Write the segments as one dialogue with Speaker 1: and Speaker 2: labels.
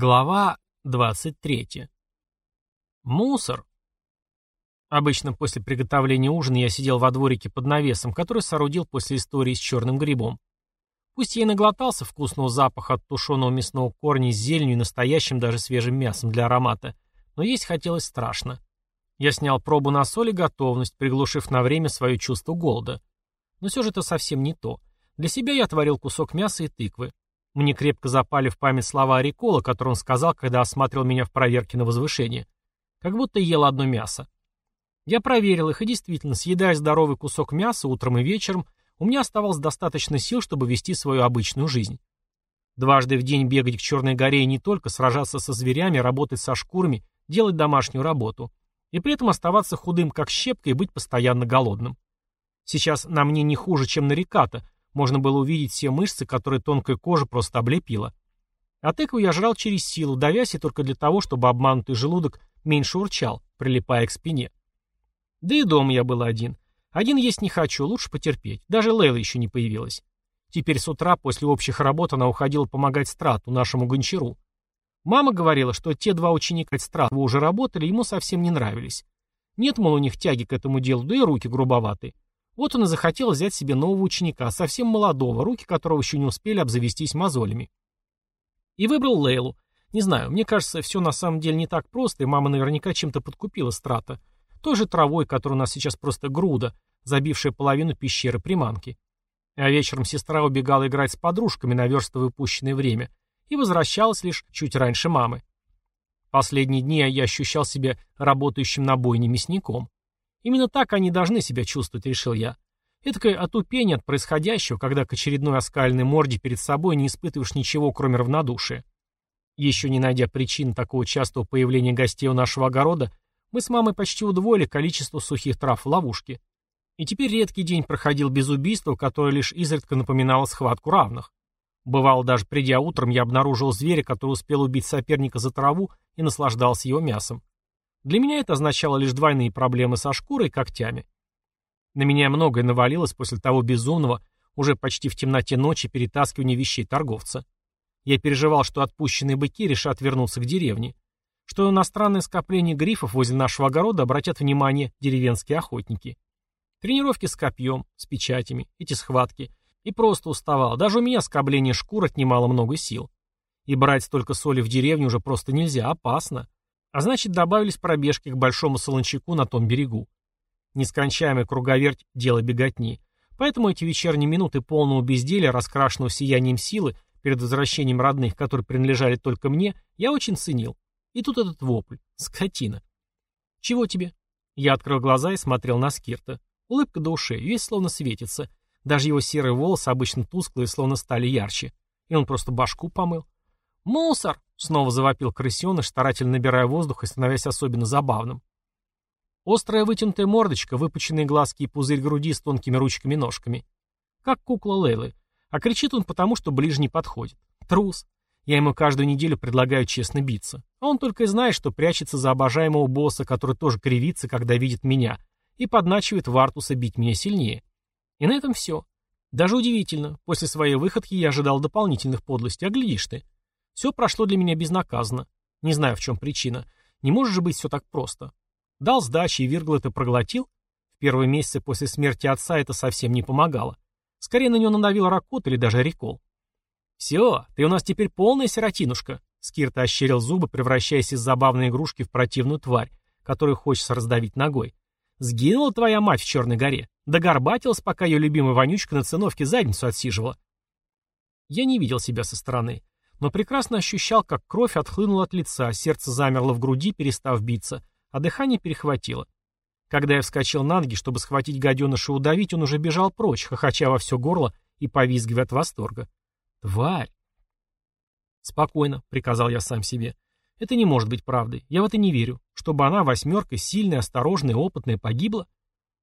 Speaker 1: Глава 23. Мусор. Обычно после приготовления ужина я сидел во дворике под навесом, который соорудил после истории с черным грибом. Пусть я и наглотался вкусного запаха от тушеного мясного корня с зеленью и настоящим даже свежим мясом для аромата, но есть хотелось страшно. Я снял пробу на соль и готовность, приглушив на время свое чувство голода. Но все же это совсем не то. Для себя я отварил кусок мяса и тыквы. Мне крепко запали в память слова Рикола, которые он сказал, когда осматривал меня в проверке на возвышение. Как будто ел одно мясо. Я проверил их, и действительно, съедая здоровый кусок мяса утром и вечером, у меня оставалось достаточно сил, чтобы вести свою обычную жизнь. Дважды в день бегать к Черной горе и не только сражаться со зверями, работать со шкурами, делать домашнюю работу. И при этом оставаться худым, как щепка, и быть постоянно голодным. Сейчас на мне не хуже, чем на Риката, можно было увидеть все мышцы, которые тонкая кожа просто облепила. А тыкву я жрал через силу, давясь и только для того, чтобы обманутый желудок меньше урчал, прилипая к спине. Да и дома я был один. Один есть не хочу, лучше потерпеть. Даже Лейла еще не появилась. Теперь с утра после общих работ она уходила помогать Страту, нашему гончару. Мама говорила, что те два ученика Страту уже работали, ему совсем не нравились. Нет, мол, у них тяги к этому делу, да и руки грубоваты. Вот он и захотел взять себе нового ученика, совсем молодого, руки которого еще не успели обзавестись мозолями. И выбрал Лейлу. Не знаю, мне кажется, все на самом деле не так просто, и мама наверняка чем-то подкупила Страта. Той же травой, которая у нас сейчас просто груда, забившая половину пещеры приманки. А вечером сестра убегала играть с подружками, наверстывая упущенное время, и возвращалась лишь чуть раньше мамы. Последние дни я ощущал себя работающим на бойне мясником. Именно так они должны себя чувствовать, решил я. Этакое отупение от происходящего, когда к очередной оскальной морде перед собой не испытываешь ничего, кроме равнодушия. Еще не найдя причин такого частого появления гостей у нашего огорода, мы с мамой почти удвоили количество сухих трав в ловушке. И теперь редкий день проходил без убийства, которое лишь изредка напоминало схватку равных. Бывало, даже придя утром, я обнаружил зверя, который успел убить соперника за траву и наслаждался его мясом. Для меня это означало лишь двойные проблемы со шкурой и когтями. На меня многое навалилось после того безумного, уже почти в темноте ночи, перетаскивания вещей торговца. Я переживал, что отпущенные быки решат вернуться к деревне, что иностранное скопление грифов возле нашего огорода обратят внимание деревенские охотники. Тренировки с копьем, с печатями, эти схватки. И просто уставал. Даже у меня скобление шкур отнимало много сил. И брать столько соли в деревню уже просто нельзя, опасно. А значит, добавились пробежки к большому солончаку на том берегу. Нескончаемый круговерть – дело беготни. Поэтому эти вечерние минуты полного безделия, раскрашенного сиянием силы, перед возвращением родных, которые принадлежали только мне, я очень ценил. И тут этот вопль. Скотина. «Чего тебе?» Я открыл глаза и смотрел на Скирта. Улыбка до ушей, весь словно светится. Даже его серые волосы, обычно тусклые, словно стали ярче. И он просто башку помыл. «Мусор!» — снова завопил крысеныш, старательно набирая воздух и становясь особенно забавным. Острая вытянутая мордочка, выпученные глазки и пузырь груди с тонкими ручками-ножками. Как кукла Лейлы. А кричит он потому, что ближе не подходит. Трус. Я ему каждую неделю предлагаю честно биться. А он только и знает, что прячется за обожаемого босса, который тоже кривится, когда видит меня, и подначивает Вартуса бить меня сильнее. И на этом все. Даже удивительно. После своей выходки я ожидал дополнительных подлостей, а глядишь ты. Все прошло для меня безнаказанно. Не знаю, в чем причина. Не может же быть все так просто. Дал сдачи, и Виргл это проглотил. В первые месяцы после смерти отца это совсем не помогало. Скорее на него надавил ракот или даже рекол. «Все, ты у нас теперь полная сиротинушка», — Скирта ощерил зубы, превращаясь из забавной игрушки в противную тварь, которую хочется раздавить ногой. «Сгинула твоя мать в Черной горе. Догорбатилась, пока ее любимая вонючка на циновке задницу отсиживала». Я не видел себя со стороны но прекрасно ощущал, как кровь отхлынула от лица, сердце замерло в груди, перестав биться, а дыхание перехватило. Когда я вскочил на ноги, чтобы схватить гаденыша и удавить, он уже бежал прочь, хохоча во все горло и повизгивая от восторга. «Тварь!» «Спокойно», — приказал я сам себе. «Это не может быть правдой. Я в это не верю. Чтобы она, восьмерка, сильная, осторожная, опытная, погибла?»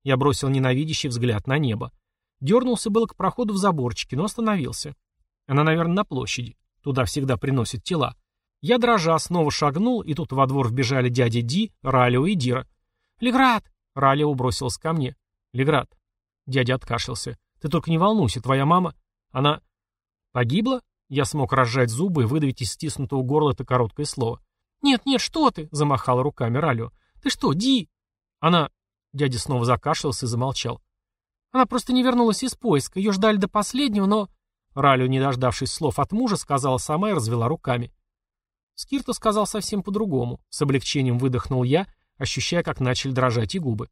Speaker 1: Я бросил ненавидящий взгляд на небо. Дернулся было к проходу в заборчике, но остановился. Она, наверное, на площади. Туда всегда приносят тела. Я дрожа снова шагнул, и тут во двор вбежали дяди Ди, Ралио и Дира. «Леград!» — Ралио бросилась ко мне. «Леград!» — дядя откашлялся. «Ты только не волнуйся, твоя мама...» «Она...» «Погибла?» Я смог разжать зубы и выдавить из стиснутого горла это короткое слово. «Нет, нет, что ты?» — замахала руками Ралио. «Ты что, Ди?» Она... Дядя снова закашлялся и замолчал. Она просто не вернулась из поиска. Ее ждали до последнего, но... Ралио, не дождавшись слов от мужа, сказала сама и развела руками. Скирта сказал совсем по-другому. С облегчением выдохнул я, ощущая, как начали дрожать и губы.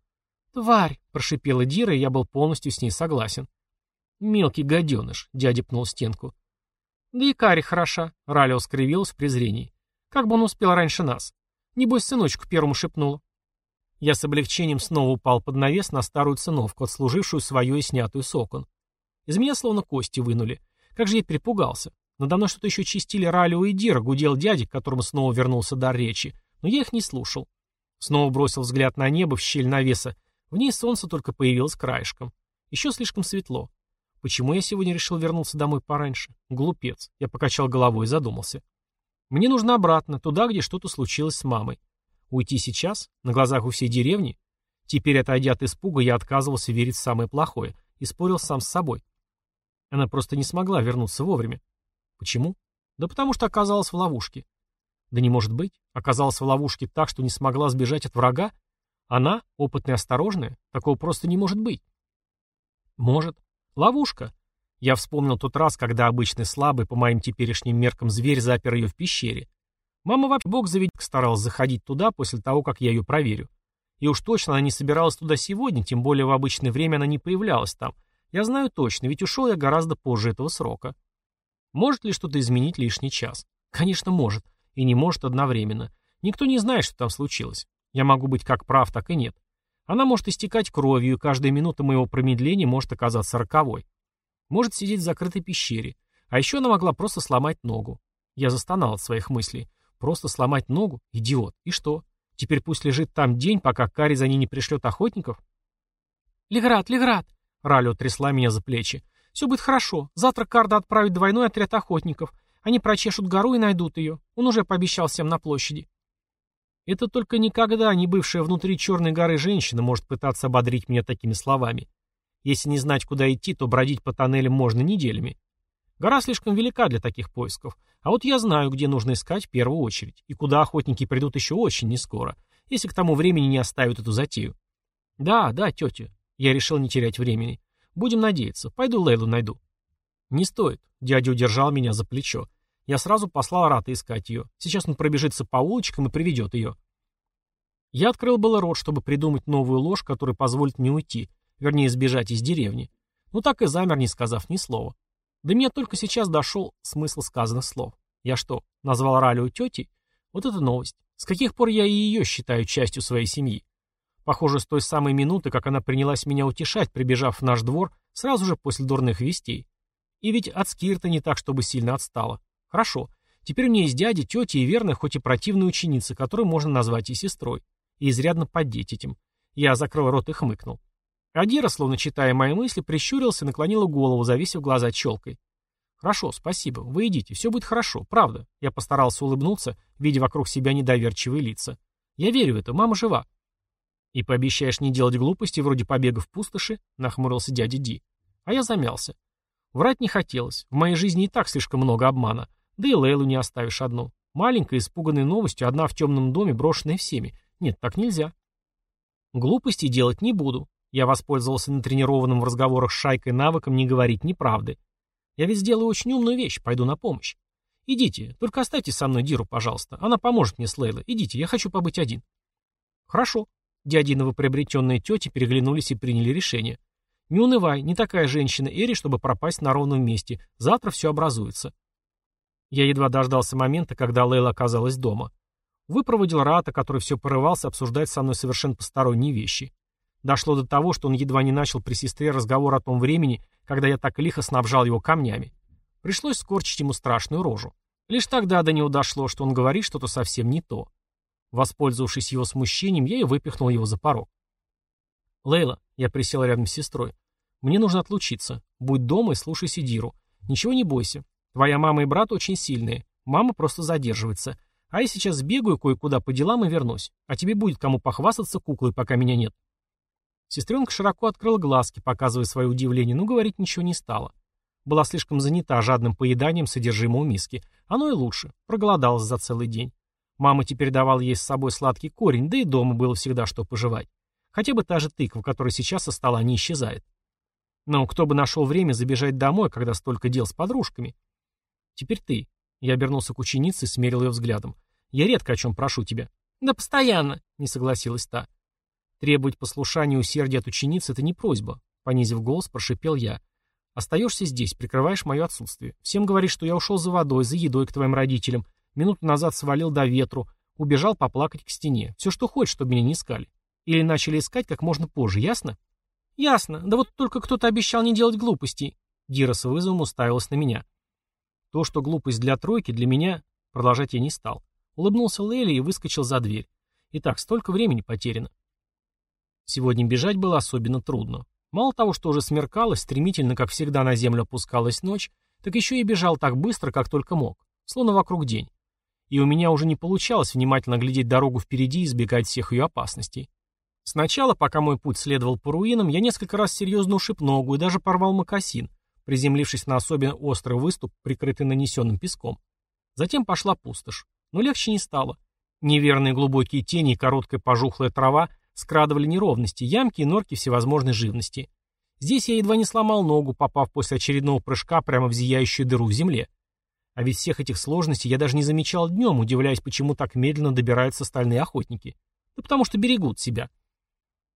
Speaker 1: «Тварь!» — прошипела Дира, и я был полностью с ней согласен. «Мелкий гаденыш!» — дядя пнул стенку. «Да и Кари хороша!» — Ралио скривилась в презрении. «Как бы он успел раньше нас? Небось, сыночку первому шепнула». Я с облегчением снова упал под навес на старую циновку, отслужившую свою и снятую с окон. Из меня словно кости вынули. Как же я перепугался. Надо мной что-то еще чистили Ралио и Дира, гудел дядя, к которому снова вернулся дар речи. Но я их не слушал. Снова бросил взгляд на небо в щель навеса. В ней солнце только появилось краешком. Еще слишком светло. Почему я сегодня решил вернуться домой пораньше? Глупец. Я покачал головой и задумался. Мне нужно обратно, туда, где что-то случилось с мамой. Уйти сейчас? На глазах у всей деревни? Теперь, отойдя от испуга, я отказывался верить в самое плохое и спорил сам с собой. Она просто не смогла вернуться вовремя. Почему? Да потому что оказалась в ловушке. Да не может быть. Оказалась в ловушке так, что не смогла сбежать от врага? Она, опытная и осторожная? Такого просто не может быть. Может. Ловушка. Я вспомнил тот раз, когда обычный слабый, по моим теперешним меркам, зверь запер ее в пещере. Мама вообще бог заведет старалась заходить туда после того, как я ее проверю. И уж точно она не собиралась туда сегодня, тем более в обычное время она не появлялась там. Я знаю точно, ведь ушел я гораздо позже этого срока. Может ли что-то изменить лишний час? Конечно, может. И не может одновременно. Никто не знает, что там случилось. Я могу быть как прав, так и нет. Она может истекать кровью, и каждая минута моего промедления может оказаться роковой. Может сидеть в закрытой пещере. А еще она могла просто сломать ногу. Я застонал от своих мыслей. Просто сломать ногу? Идиот. И что? Теперь пусть лежит там день, пока Кари за ней не пришлет охотников? «Леград, Леград!» Ралио трясла меня за плечи. Все будет хорошо. Завтра Карда отправит двойной отряд охотников. Они прочешут гору и найдут ее. Он уже пообещал всем на площади. Это только никогда не бывшая внутри Черной горы женщина может пытаться ободрить меня такими словами. Если не знать, куда идти, то бродить по тоннелям можно неделями. Гора слишком велика для таких поисков. А вот я знаю, где нужно искать в первую очередь, и куда охотники придут еще очень нескоро, если к тому времени не оставят эту затею. Да, да, тетя. Я решил не терять времени. Будем надеяться. Пойду Лейлу найду. Не стоит. Дядя удержал меня за плечо. Я сразу послал Рата искать ее. Сейчас он пробежится по улочкам и приведет ее. Я открыл было рот, чтобы придумать новую ложь, которая позволит мне уйти, вернее, сбежать из деревни. Но так и замер, не сказав ни слова. До меня только сейчас дошел смысл сказанных слов. Я что, назвал Ралию тетей? Вот это новость. С каких пор я и ее считаю частью своей семьи? Похоже, с той самой минуты, как она принялась меня утешать, прибежав в наш двор, сразу же после дурных вестей. И ведь от Скирта не так, чтобы сильно отстала. Хорошо. Теперь у меня есть дядя, тетя и верная, хоть и противная ученица, которую можно назвать и сестрой. И изрядно поддеть этим. Я закрыл рот и хмыкнул. Адира, словно читая мои мысли, прищурился и наклонила голову, зависев глаза челкой. «Хорошо, спасибо. Вы идите. Все будет хорошо. Правда». Я постарался улыбнуться, видя вокруг себя недоверчивые лица. «Я верю в это. Мама жива. «И пообещаешь не делать глупости вроде побега в пустоши?» — нахмурился дядя Ди. А я замялся. Врать не хотелось. В моей жизни и так слишком много обмана. Да и Лейлу не оставишь одну. Маленькая, испуганная новостью, одна в темном доме, брошенная всеми. Нет, так нельзя. Глупостей делать не буду. Я воспользовался натренированным в разговорах с шайкой навыком не говорить неправды. Я ведь сделаю очень умную вещь, пойду на помощь. Идите, только оставьте со мной Диру, пожалуйста. Она поможет мне с Лейлой. Идите, я хочу побыть один. Хорошо, Дяди новоприобретенные тети переглянулись и приняли решение. «Не унывай, не такая женщина Эри, чтобы пропасть на ровном месте. Завтра все образуется». Я едва дождался момента, когда Лейла оказалась дома. Выпроводил Рата, который все порывался обсуждать со мной совершенно посторонние вещи. Дошло до того, что он едва не начал при сестре разговор о том времени, когда я так лихо снабжал его камнями. Пришлось скорчить ему страшную рожу. Лишь тогда до него дошло, что он говорит что-то совсем не то. Воспользовавшись его смущением, я и выпихнул его за порог. «Лейла», — я присел рядом с сестрой, — «мне нужно отлучиться. Будь дома и слушай Сидиру. Ничего не бойся. Твоя мама и брат очень сильные. Мама просто задерживается. А я сейчас сбегаю кое-куда по делам и вернусь. А тебе будет кому похвастаться куклой, пока меня нет». Сестренка широко открыла глазки, показывая свое удивление, но говорить ничего не стала. Была слишком занята жадным поеданием содержимого миски. Оно и лучше. Проголодалась за целый день. Мама теперь давала ей с собой сладкий корень, да и дома было всегда что пожевать. Хотя бы та же тыква, которая сейчас со стола не исчезает. Но кто бы нашел время забежать домой, когда столько дел с подружками? Теперь ты. Я обернулся к ученице и смерил ее взглядом. Я редко о чем прошу тебя. Да постоянно, не согласилась та. Требовать послушания и усердия от ученицы — это не просьба. Понизив голос, прошипел я. Остаешься здесь, прикрываешь мое отсутствие. Всем говоришь, что я ушел за водой, за едой к твоим родителям. Минуту назад свалил до ветру. Убежал поплакать к стене. Все, что хочешь, чтобы меня не искали. Или начали искать как можно позже, ясно? Ясно. Да вот только кто-то обещал не делать глупостей. Дира с вызовом уставилась на меня. То, что глупость для тройки, для меня... Продолжать я не стал. Улыбнулся Лейли и выскочил за дверь. Итак, столько времени потеряно. Сегодня бежать было особенно трудно. Мало того, что уже смеркалось, стремительно, как всегда, на землю опускалась ночь, так еще и бежал так быстро, как только мог, словно вокруг день. И у меня уже не получалось внимательно глядеть дорогу впереди и избегать всех ее опасностей. Сначала, пока мой путь следовал по руинам, я несколько раз серьезно ушиб ногу и даже порвал мокасин, приземлившись на особенно острый выступ, прикрытый нанесенным песком. Затем пошла пустошь. Но легче не стало. Неверные глубокие тени и короткая пожухлая трава скрадывали неровности, ямки и норки всевозможной живности. Здесь я едва не сломал ногу, попав после очередного прыжка прямо в зияющую дыру в земле. А ведь всех этих сложностей я даже не замечал днем, удивляясь, почему так медленно добираются стальные охотники. Да потому что берегут себя.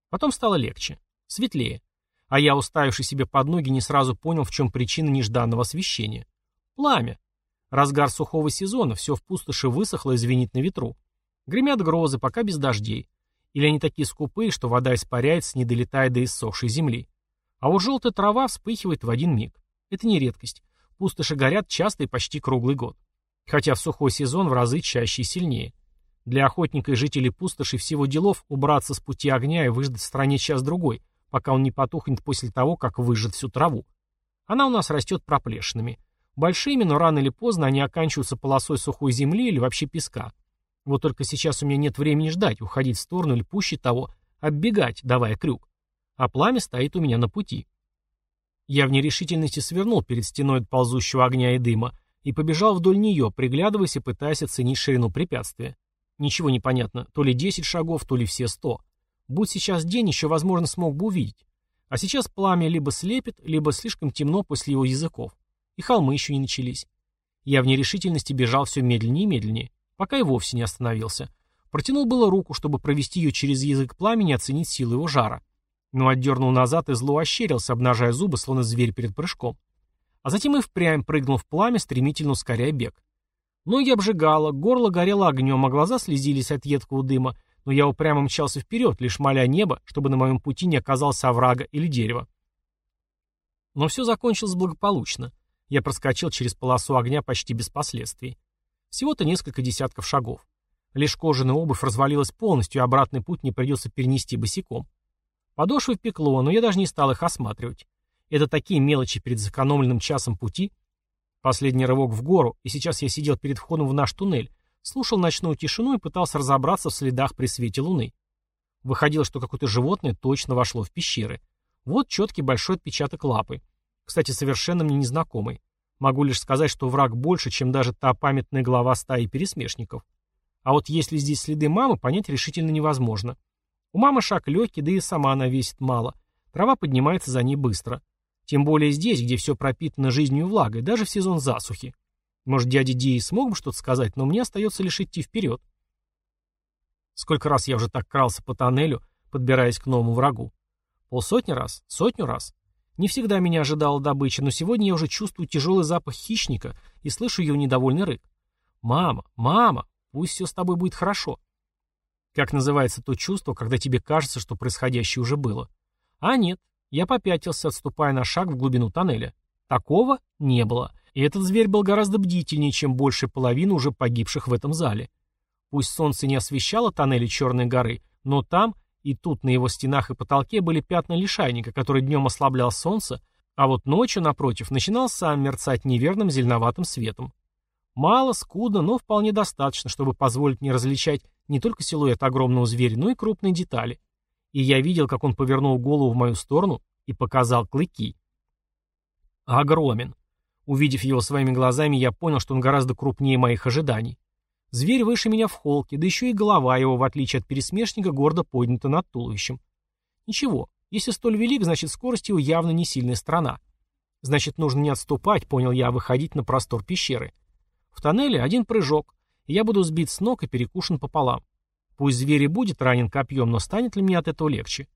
Speaker 1: Потом стало легче, светлее. А я, уставивший себе под ноги, не сразу понял, в чем причина нежданного освещения. Пламя. Разгар сухого сезона, все в пустоши высохло и звенит на ветру. Гремят грозы, пока без дождей. Или они такие скупые, что вода испаряется, не долетая до иссохшей земли. А вот желтая трава вспыхивает в один миг. Это не редкость. Пустоши горят часто и почти круглый год. Хотя в сухой сезон в разы чаще и сильнее. Для охотника и жителей пустоши всего делов убраться с пути огня и выждать в стране час-другой, пока он не потухнет после того, как выжжет всю траву. Она у нас растет проплешинами. Большими, но рано или поздно они оканчиваются полосой сухой земли или вообще песка. Вот только сейчас у меня нет времени ждать, уходить в сторону или пуще того, оббегать, давая крюк. А пламя стоит у меня на пути. Я в нерешительности свернул перед стеной от ползущего огня и дыма и побежал вдоль нее, приглядываясь и пытаясь оценить ширину препятствия. Ничего не понятно, то ли 10 шагов, то ли все 100. Будь сейчас день, еще, возможно, смог бы увидеть. А сейчас пламя либо слепит, либо слишком темно после его языков. И холмы еще не начались. Я в нерешительности бежал все медленнее и медленнее, пока и вовсе не остановился. Протянул было руку, чтобы провести ее через язык пламени и оценить силу его жара. Но отдернул назад и зло ощерился, обнажая зубы, словно зверь перед прыжком. А затем и впрямь прыгнул в пламя, стремительно ускоряя бег. Ноги обжигало, горло горело огнем, а глаза слезились от едкого дыма, но я упрямо мчался вперед, лишь моля небо, чтобы на моем пути не оказался оврага или дерево. Но все закончилось благополучно. Я проскочил через полосу огня почти без последствий. Всего-то несколько десятков шагов. Лишь кожаная обувь развалилась полностью, и обратный путь не придется перенести босиком. Подошвы пекло, но я даже не стал их осматривать. Это такие мелочи перед сэкономленным часом пути, Последний рывок в гору, и сейчас я сидел перед входом в наш туннель, слушал ночную тишину и пытался разобраться в следах при свете луны. Выходило, что какое-то животное точно вошло в пещеры. Вот четкий большой отпечаток лапы. Кстати, совершенно мне незнакомый. Могу лишь сказать, что враг больше, чем даже та памятная глава стаи пересмешников. А вот если здесь следы мамы, понять решительно невозможно. У мамы шаг легкий, да и сама она весит мало. Трава поднимается за ней быстро. Тем более здесь, где все пропитано жизнью и влагой, даже в сезон засухи. Может, дядя Ди смог бы что-то сказать, но мне остается лишь идти вперед. Сколько раз я уже так крался по тоннелю, подбираясь к новому врагу? Полсотни раз? Сотню раз? Не всегда меня ожидала добыча, но сегодня я уже чувствую тяжелый запах хищника и слышу ее недовольный рык. «Мама, мама, пусть все с тобой будет хорошо». Как называется то чувство, когда тебе кажется, что происходящее уже было? А нет, я попятился, отступая на шаг в глубину тоннеля. Такого не было. И этот зверь был гораздо бдительнее, чем большая половина уже погибших в этом зале. Пусть солнце не освещало тоннели Черной горы, но там и тут на его стенах и потолке были пятна лишайника, который днем ослаблял солнце, а вот ночью, напротив, начинал сам мерцать неверным зеленоватым светом. Мало, скудно, но вполне достаточно, чтобы позволить мне различать не только силуэт огромного зверя, но и крупные детали и я видел, как он повернул голову в мою сторону и показал клыки. Огромен. Увидев его своими глазами, я понял, что он гораздо крупнее моих ожиданий. Зверь выше меня в холке, да еще и голова его, в отличие от пересмешника, гордо поднята над туловищем. Ничего, если столь велик, значит скорость его явно не сильная сторона. Значит, нужно не отступать, понял я, а выходить на простор пещеры. В тоннеле один прыжок, я буду сбит с ног и перекушен пополам. Пусть зверь и будет ранен копьем, но станет ли мне от этого легче?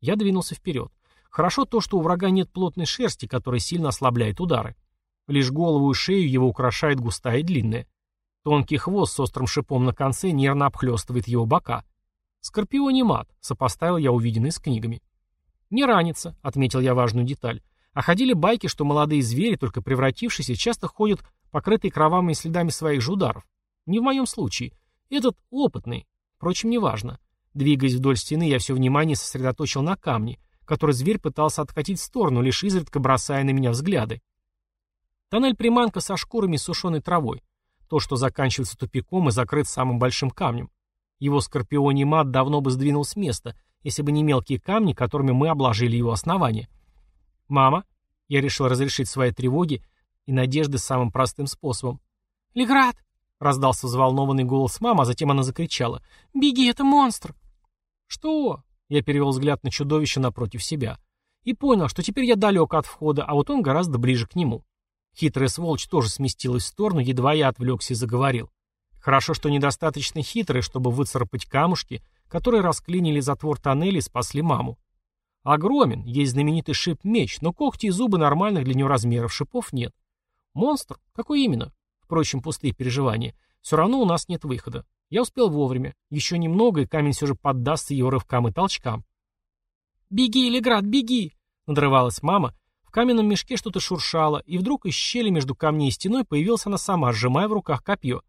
Speaker 1: Я двинулся вперед. Хорошо то, что у врага нет плотной шерсти, которая сильно ослабляет удары. Лишь голову и шею его украшает густая и длинная. Тонкий хвост с острым шипом на конце нервно обхлестывает его бока. Скорпионе мат, сопоставил я увиденный с книгами. Не ранится, отметил я важную деталь. А ходили байки, что молодые звери, только превратившиеся, часто ходят покрытые кровавыми следами своих же ударов. Не в моем случае. Этот опытный. Впрочем, неважно. Двигаясь вдоль стены, я все внимание сосредоточил на камне, который зверь пытался откатить в сторону, лишь изредка бросая на меня взгляды. Тоннель-приманка со шкурами и сушеной травой. То, что заканчивается тупиком и закрыт самым большим камнем. Его скорпионий мат давно бы сдвинул с места, если бы не мелкие камни, которыми мы обложили его основание. «Мама?» Я решил разрешить свои тревоги и надежды самым простым способом. «Леград!» — раздался взволнованный голос мамы, а затем она закричала. «Беги, это монстр!» «Что?» — я перевел взгляд на чудовище напротив себя. И понял, что теперь я далек от входа, а вот он гораздо ближе к нему. Хитрая сволочь тоже сместилась в сторону, едва я отвлекся и заговорил. Хорошо, что недостаточно хитрый, чтобы выцарапать камушки, которые расклинили затвор тоннеля и спасли маму. Огромен, есть знаменитый шип-меч, но когти и зубы нормальных для него размеров шипов нет. Монстр? Какой именно? Впрочем, пустые переживания. Все равно у нас нет выхода. Я успел вовремя. Еще немного, и камень все же поддастся его рывкам и толчкам. «Беги, Леград, беги!» — надрывалась мама. В каменном мешке что-то шуршало, и вдруг из щели между камней и стеной появилась она сама, сжимая в руках копье.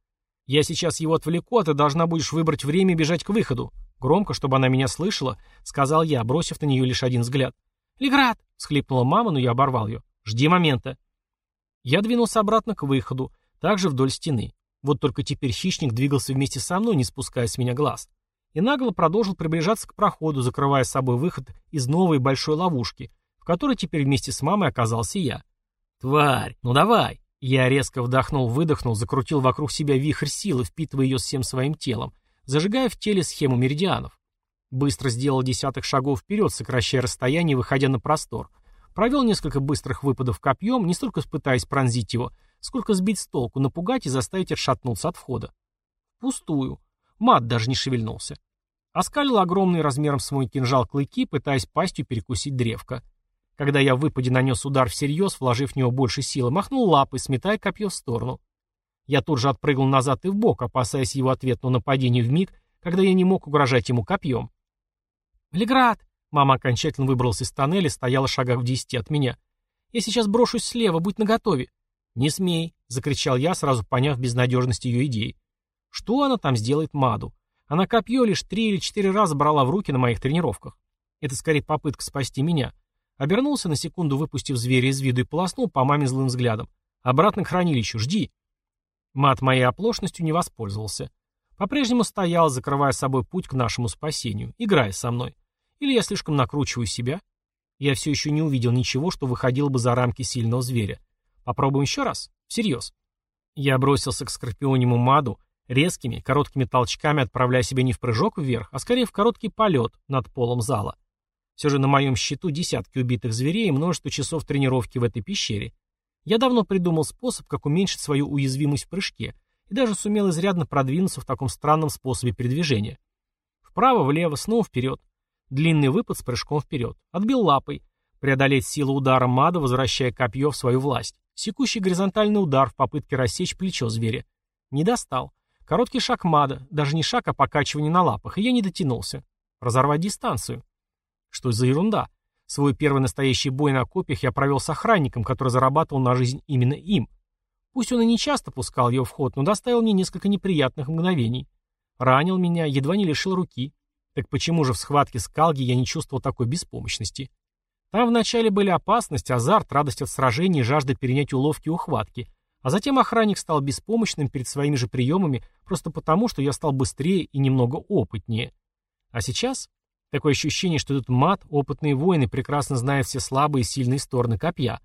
Speaker 1: «Я сейчас его отвлеку, а ты должна будешь выбрать время бежать к выходу». Громко, чтобы она меня слышала, сказал я, бросив на нее лишь один взгляд. «Леград!» — схлипнула мама, но я оборвал ее. «Жди момента». Я двинулся обратно к выходу, также вдоль стены. Вот только теперь хищник двигался вместе со мной, не спуская с меня глаз. И нагло продолжил приближаться к проходу, закрывая с собой выход из новой большой ловушки, в которой теперь вместе с мамой оказался я. «Тварь, ну давай!» Я резко вдохнул-выдохнул, закрутил вокруг себя вихрь силы, впитывая ее всем своим телом, зажигая в теле схему меридианов. Быстро сделал десяток шагов вперед, сокращая расстояние, выходя на простор. Провел несколько быстрых выпадов копьем, не столько пытаясь пронзить его, сколько сбить с толку, напугать и заставить отшатнуться от входа. Пустую. Мат даже не шевельнулся. Оскалил огромный размером с мой кинжал клыки, пытаясь пастью перекусить древко. Когда я в выпаде нанес удар всерьез, вложив в него больше силы, махнул лапой, сметая копье в сторону. Я тут же отпрыгнул назад и вбок, опасаясь его ответного нападения в миг, когда я не мог угрожать ему копьем. «Леград!» Мама окончательно выбралась из тоннеля, стояла в шагах в десяти от меня. «Я сейчас брошусь слева, будь наготове». «Не смей!» — закричал я, сразу поняв безнадежность ее идей. Что она там сделает Маду? Она копье лишь три или четыре раза брала в руки на моих тренировках. Это скорее попытка спасти меня. Обернулся на секунду, выпустив зверя из виду и полоснул по маме злым взглядом. «Обратно к хранилищу, жди!» Мат моей оплошностью не воспользовался. По-прежнему стоял, закрывая собой путь к нашему спасению, играя со мной. Или я слишком накручиваю себя? Я все еще не увидел ничего, что выходило бы за рамки сильного зверя. Попробуем еще раз? Всерьез. Я бросился к скорпиониму Маду, резкими, короткими толчками отправляя себя не в прыжок вверх, а скорее в короткий полет над полом зала. Все же на моем счету десятки убитых зверей и множество часов тренировки в этой пещере. Я давно придумал способ, как уменьшить свою уязвимость в прыжке, и даже сумел изрядно продвинуться в таком странном способе передвижения. Вправо, влево, снова вперед. Длинный выпад с прыжком вперед. Отбил лапой. Преодолеть силу удара мада, возвращая копье в свою власть. Секущий горизонтальный удар в попытке рассечь плечо зверя. Не достал. Короткий шаг мада, даже не шаг, а покачивание на лапах, и я не дотянулся. Разорвать дистанцию. Что за ерунда? Свой первый настоящий бой на копьях я провел с охранником, который зарабатывал на жизнь именно им. Пусть он и не часто пускал ее в ход, но доставил мне несколько неприятных мгновений. Ранил меня, едва не лишил руки. Так почему же в схватке с Калги я не чувствовал такой беспомощности? Там вначале были опасность, азарт, радость от сражений, жажда перенять уловки и ухватки. А затем охранник стал беспомощным перед своими же приемами просто потому, что я стал быстрее и немного опытнее. А сейчас Такое ощущение, что этот мат, опытные воины, прекрасно знают все слабые и сильные стороны копья.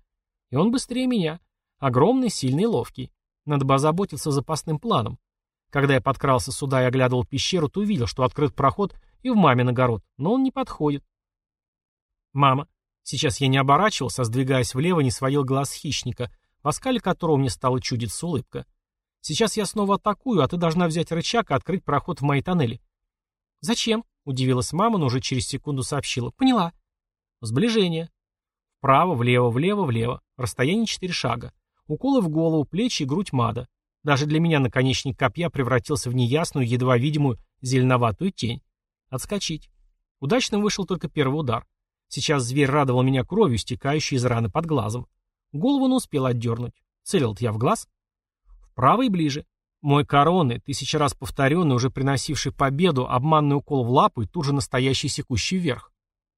Speaker 1: И И он быстрее меня. Огромный, сильный ловкий. Надо бы озаботиться запасным планом. Когда я подкрался сюда и оглядывал пещеру, то увидел, что открыт проход и в мамин огород, но он не подходит. Мама. Сейчас я не оборачивался, а сдвигаясь влево, не сводил глаз хищника, в оскале которого мне стала чудиться улыбка. Сейчас я снова атакую, а ты должна взять рычаг и открыть проход в мои тоннели. Зачем? Удивилась мама, но уже через секунду сообщила. Поняла. Сближение. Вправо, влево, влево, влево. Расстояние четыре шага. Уколы в голову, плечи и грудь мада. Даже для меня наконечник копья превратился в неясную, едва видимую зеленоватую тень. Отскочить. Удачно вышел только первый удар. Сейчас зверь радовал меня кровью, стекающей из раны под глазом. Голову он успел отдернуть. Целил я в глаз. Вправо и ближе. Мой короны, тысяча раз повторенный, уже приносивший победу, обманный укол в лапу и тут же настоящий секущий вверх.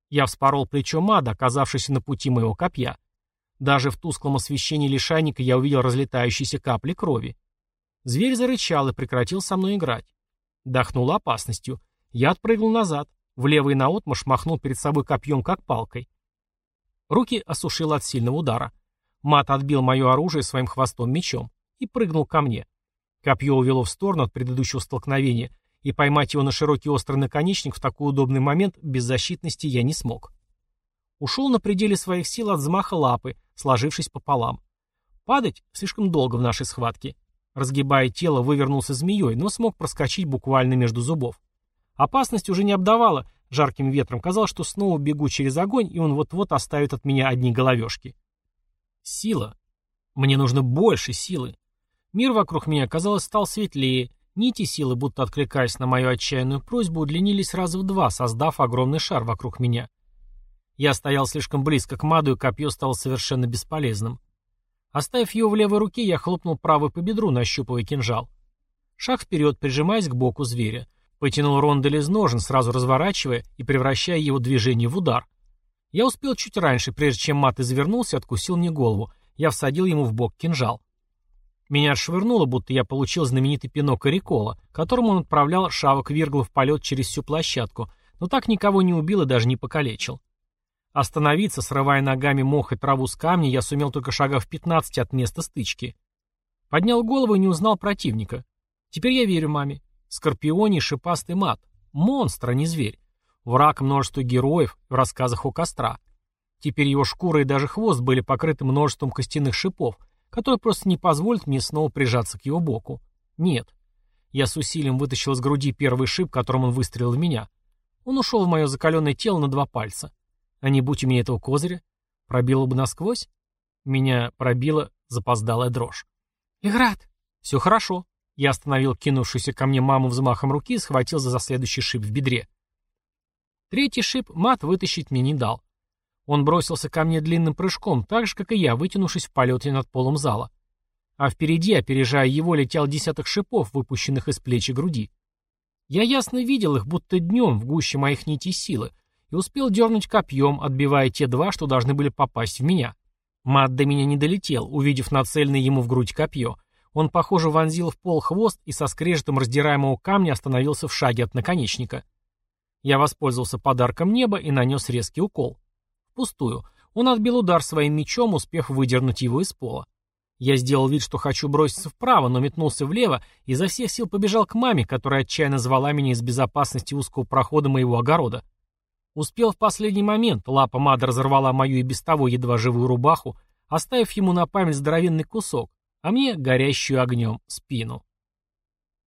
Speaker 1: Я вспорол плечо Мада, оказавшийся на пути моего копья. Даже в тусклом освещении лишайника я увидел разлетающиеся капли крови. Зверь зарычал и прекратил со мной играть. Дохнуло опасностью. Я отпрыгнул назад. В левый наотмашь махнул перед собой копьем, как палкой. Руки осушил от сильного удара. Мат отбил мое оружие своим хвостом мечом и прыгнул ко мне. Копье увело в сторону от предыдущего столкновения, и поймать его на широкий острый наконечник в такой удобный момент без защитности я не смог. Ушел на пределе своих сил от взмаха лапы, сложившись пополам. Падать слишком долго в нашей схватке. Разгибая тело, вывернулся змеей, но смог проскочить буквально между зубов. Опасность уже не обдавала жарким ветром. Казалось, что снова бегу через огонь, и он вот-вот оставит от меня одни головешки. Сила. Мне нужно больше силы. Мир вокруг меня, казалось, стал светлее. Нити силы, будто откликаясь на мою отчаянную просьбу, удлинились раза в два, создав огромный шар вокруг меня. Я стоял слишком близко к маду, и копье стало совершенно бесполезным. Оставив его в левой руке, я хлопнул правой по бедру, нащупывая кинжал. Шаг вперед, прижимаясь к боку зверя. Потянул рондель из ножен, сразу разворачивая и превращая его движение в удар. Я успел чуть раньше, прежде чем мат извернулся, откусил мне голову. Я всадил ему в бок кинжал. Меня отшвырнуло, будто я получил знаменитый пинок Эрикола, которому он отправлял шавок Виргла в полет через всю площадку, но так никого не убил и даже не покалечил. Остановиться, срывая ногами мох и траву с камня, я сумел только шагав 15 от места стычки. Поднял голову и не узнал противника. Теперь я верю маме. Скорпионий шипастый мат. Монстр, а не зверь. Враг множества героев в рассказах у костра. Теперь его шкура и даже хвост были покрыты множеством костяных шипов, которые просто не позволят мне снова прижаться к его боку. Нет. Я с усилием вытащил из груди первый шип, которым он выстрелил в меня. Он ушел в мое закаленное тело на два пальца. А не будь у меня этого козыря, пробило бы насквозь? Меня пробила запоздалая дрожь. «Играт!» «Все хорошо». Я остановил кинувшуюся ко мне маму взмахом руки и схватил за следующий шип в бедре. Третий шип мат вытащить мне не дал. Он бросился ко мне длинным прыжком, так же, как и я, вытянувшись в полете над полом зала. А впереди, опережая его, летел десяток шипов, выпущенных из плеч и груди. Я ясно видел их, будто днем в гуще моих нитей силы, и успел дернуть копьем, отбивая те два, что должны были попасть в меня. Мат до меня не долетел, увидев нацеленное ему в грудь копье. Он, похоже, вонзил в пол хвост и со скрежетом раздираемого камня остановился в шаге от наконечника. Я воспользовался подарком неба и нанес резкий укол. Впустую. Он отбил удар своим мечом, успев выдернуть его из пола. Я сделал вид, что хочу броситься вправо, но метнулся влево и изо всех сил побежал к маме, которая отчаянно звала меня из безопасности узкого прохода моего огорода. Успел в последний момент, лапа Мада разорвала мою и без того едва живую рубаху, оставив ему на память здоровенный кусок, а мне горящую огнем спину.